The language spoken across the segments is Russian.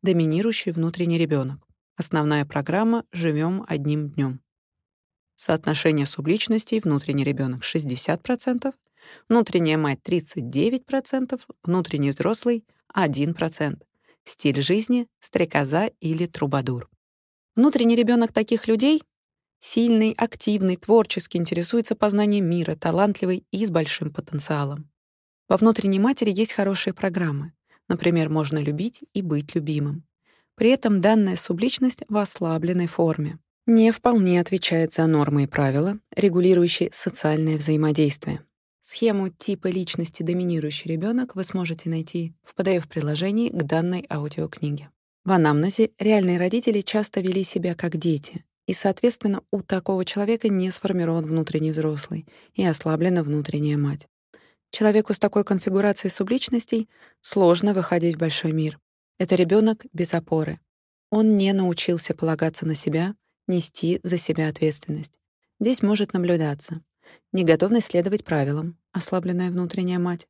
Доминирующий внутренний ребенок. Основная программа «Живем одним днем». Соотношение субличностей внутренний ребенок 60%, внутренняя мать 39%, внутренний взрослый 1%. Стиль жизни — стрекоза или трубадур. Внутренний ребенок таких людей — сильный, активный, творческий, интересуется познанием мира, талантливый и с большим потенциалом. Во внутренней матери есть хорошие программы. Например, можно любить и быть любимым. При этом данная субличность в ослабленной форме не вполне отвечает за нормы и правила, регулирующие социальное взаимодействие. Схему типа личности доминирующий ребенок вы сможете найти в PDF-приложении к данной аудиокниге. В анамнезе реальные родители часто вели себя как дети, и, соответственно, у такого человека не сформирован внутренний взрослый и ослаблена внутренняя мать. Человеку с такой конфигурацией субличностей сложно выходить в большой мир. Это ребенок без опоры. Он не научился полагаться на себя, нести за себя ответственность. Здесь может наблюдаться неготовность следовать правилам, ослабленная внутренняя мать,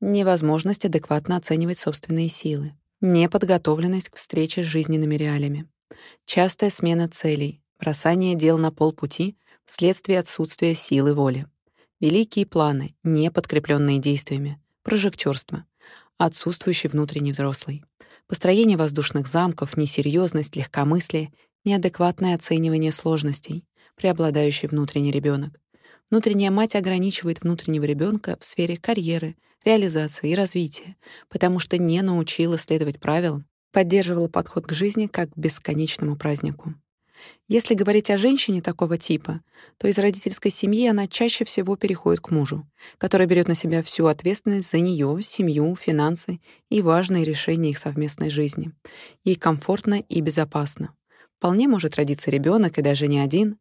невозможность адекватно оценивать собственные силы, неподготовленность к встрече с жизненными реалиями, частая смена целей, бросание дел на полпути вследствие отсутствия силы воли, великие планы, не подкрепленные действиями, прожектерство, отсутствующий внутренний взрослый, построение воздушных замков, несерьезность, легкомыслие, неадекватное оценивание сложностей, преобладающий внутренний ребенок, Внутренняя мать ограничивает внутреннего ребенка в сфере карьеры, реализации и развития, потому что не научила следовать правилам, поддерживала подход к жизни как к бесконечному празднику. Если говорить о женщине такого типа, то из родительской семьи она чаще всего переходит к мужу, который берет на себя всю ответственность за нее, семью, финансы и важные решения их совместной жизни. Ей комфортно и безопасно. Вполне может родиться ребенок и даже не один,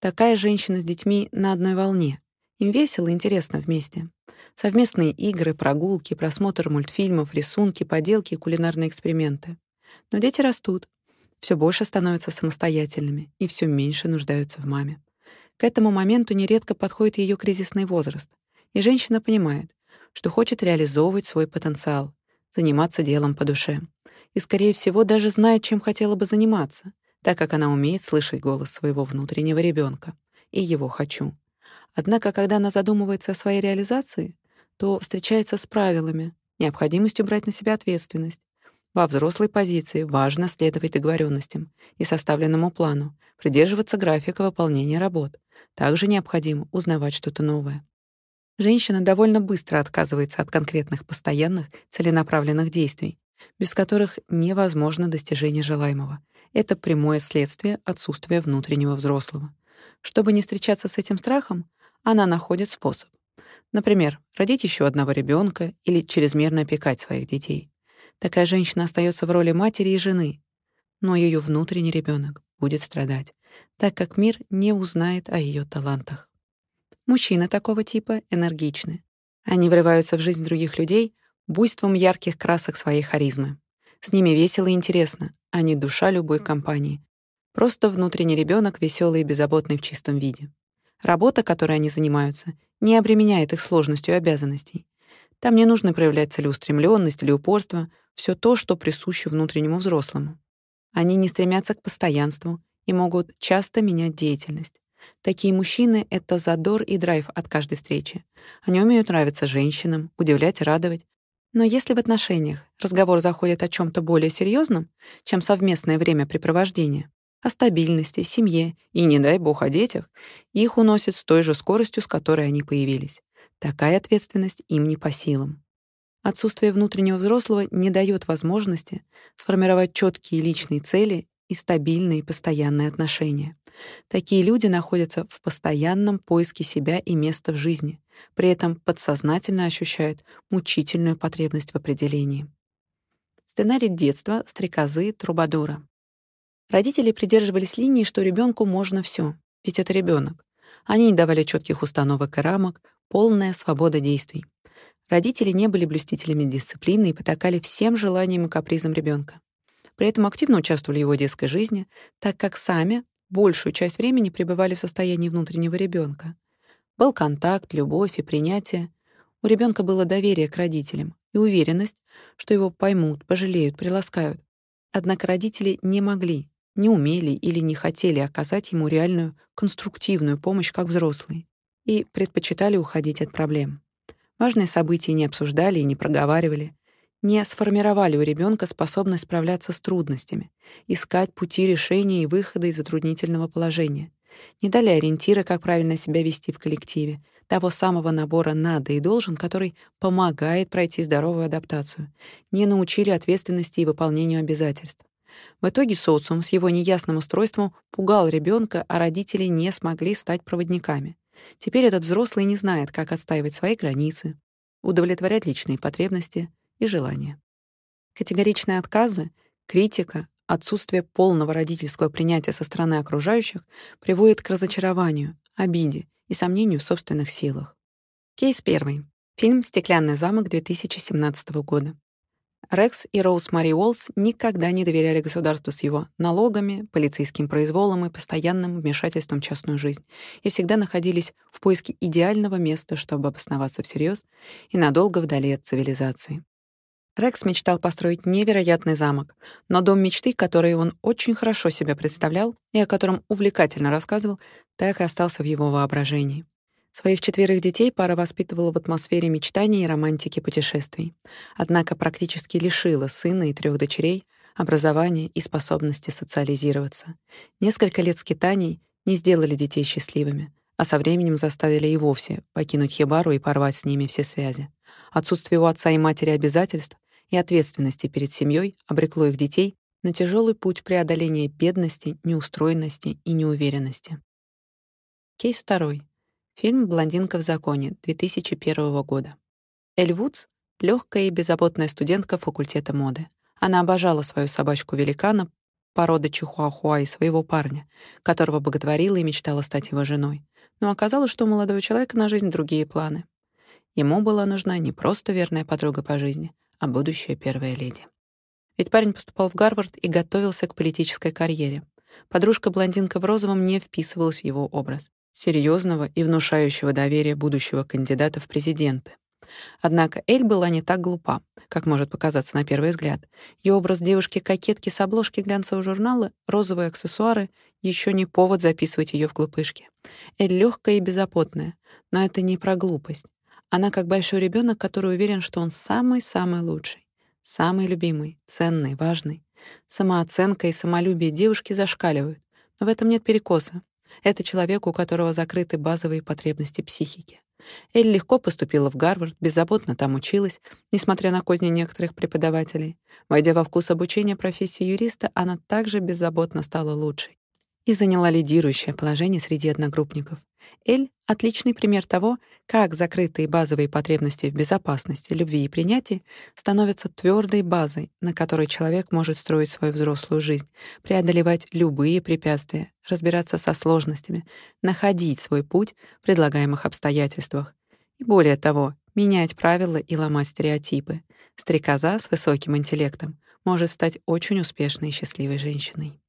Такая женщина с детьми на одной волне. Им весело и интересно вместе. Совместные игры, прогулки, просмотр мультфильмов, рисунки, поделки кулинарные эксперименты. Но дети растут, все больше становятся самостоятельными и все меньше нуждаются в маме. К этому моменту нередко подходит ее кризисный возраст, и женщина понимает, что хочет реализовывать свой потенциал, заниматься делом по душе. И, скорее всего, даже знает, чем хотела бы заниматься — так как она умеет слышать голос своего внутреннего ребенка и его «хочу». Однако, когда она задумывается о своей реализации, то встречается с правилами, необходимостью брать на себя ответственность. Во взрослой позиции важно следовать договоренностям и составленному плану, придерживаться графика выполнения работ. Также необходимо узнавать что-то новое. Женщина довольно быстро отказывается от конкретных постоянных целенаправленных действий, без которых невозможно достижение желаемого, это прямое следствие отсутствия внутреннего взрослого. Чтобы не встречаться с этим страхом, она находит способ. Например, родить еще одного ребенка или чрезмерно опекать своих детей. Такая женщина остается в роли матери и жены, но ее внутренний ребенок будет страдать, так как мир не узнает о ее талантах. Мужчины такого типа энергичны. Они врываются в жизнь других людей буйством ярких красок своей харизмы. С ними весело и интересно, а не душа любой компании. Просто внутренний ребенок веселый и беззаботный в чистом виде. Работа, которой они занимаются, не обременяет их сложностью обязанностей. Там не нужно проявлять целеустремленность или упорство, все то, что присуще внутреннему взрослому. Они не стремятся к постоянству и могут часто менять деятельность. Такие мужчины — это задор и драйв от каждой встречи. Они умеют нравиться женщинам, удивлять радовать, но если в отношениях разговор заходит о чем то более серьезном, чем совместное времяпрепровождение, о стабильности, семье и, не дай бог, о детях, их уносит с той же скоростью, с которой они появились. Такая ответственность им не по силам. Отсутствие внутреннего взрослого не дает возможности сформировать четкие личные цели и стабильные постоянные отношения. Такие люди находятся в постоянном поиске себя и места в жизни, при этом подсознательно ощущают мучительную потребность в определении. Сценарий детства стрекозы Трубадура. Родители придерживались линии, что ребенку можно все, ведь это ребенок. Они не давали четких установок и рамок, полная свобода действий. Родители не были блюстителями дисциплины и потакали всем желаниям и капризам ребенка. При этом активно участвовали в его детской жизни, так как сами большую часть времени пребывали в состоянии внутреннего ребенка. Был контакт, любовь и принятие. У ребенка было доверие к родителям и уверенность, что его поймут, пожалеют, приласкают. Однако родители не могли, не умели или не хотели оказать ему реальную конструктивную помощь как взрослые и предпочитали уходить от проблем. Важные события не обсуждали и не проговаривали, не сформировали у ребенка способность справляться с трудностями, искать пути решения и выхода из затруднительного положения, не дали ориентира, как правильно себя вести в коллективе, того самого набора «надо» и «должен», который помогает пройти здоровую адаптацию, не научили ответственности и выполнению обязательств. В итоге социум с его неясным устройством пугал ребенка, а родители не смогли стать проводниками. Теперь этот взрослый не знает, как отстаивать свои границы, удовлетворять личные потребности и желания. Категоричные отказы, критика, отсутствие полного родительского принятия со стороны окружающих приводит к разочарованию, обиде и сомнению в собственных силах. Кейс первый. Фильм «Стеклянный замок» 2017 года. Рекс и Роуз Мари Уолс никогда не доверяли государству с его налогами, полицейским произволом и постоянным вмешательством в частную жизнь и всегда находились в поиске идеального места, чтобы обосноваться всерьез и надолго вдали от цивилизации. Рекс мечтал построить невероятный замок, но дом мечты, который он очень хорошо себе представлял и о котором увлекательно рассказывал, так и остался в его воображении. Своих четверых детей пара воспитывала в атмосфере мечтаний и романтики путешествий. Однако практически лишила сына и трех дочерей образования и способности социализироваться. Несколько лет скитаний не сделали детей счастливыми, а со временем заставили и вовсе покинуть Хибару и порвать с ними все связи. Отсутствие у отца и матери обязательств и ответственности перед семьей обрекло их детей на тяжелый путь преодоления бедности, неустроенности и неуверенности. Кейс второй. Фильм «Блондинка в законе» 2001 года. Эль Вудс — легкая и беззаботная студентка факультета моды. Она обожала свою собачку-великана породы чихуахуа и своего парня, которого боготворила и мечтала стать его женой. Но оказалось, что у молодого человека на жизнь другие планы. Ему была нужна не просто верная подруга по жизни, а будущая первая леди. Ведь парень поступал в Гарвард и готовился к политической карьере. Подружка-блондинка в розовом не вписывалась в его образ серьезного и внушающего доверие будущего кандидата в президенты. Однако Эль была не так глупа, как может показаться на первый взгляд. Ее образ девушки-кокетки с обложки глянцевого журнала, розовые аксессуары — еще не повод записывать ее в глупышки. Эль легкая и беззаботная, но это не про глупость. Она как большой ребенок, который уверен, что он самый-самый лучший, самый любимый, ценный, важный. Самооценка и самолюбие девушки зашкаливают, но в этом нет перекоса. Это человек, у которого закрыты базовые потребности психики. Эль легко поступила в Гарвард, беззаботно там училась, несмотря на козни некоторых преподавателей. Войдя во вкус обучения профессии юриста, она также беззаботно стала лучшей и заняла лидирующее положение среди одногруппников. Эль — отличный пример того, как закрытые базовые потребности в безопасности, любви и принятии становятся твердой базой, на которой человек может строить свою взрослую жизнь, преодолевать любые препятствия, разбираться со сложностями, находить свой путь в предлагаемых обстоятельствах. И более того, менять правила и ломать стереотипы. Стрекоза с высоким интеллектом может стать очень успешной и счастливой женщиной.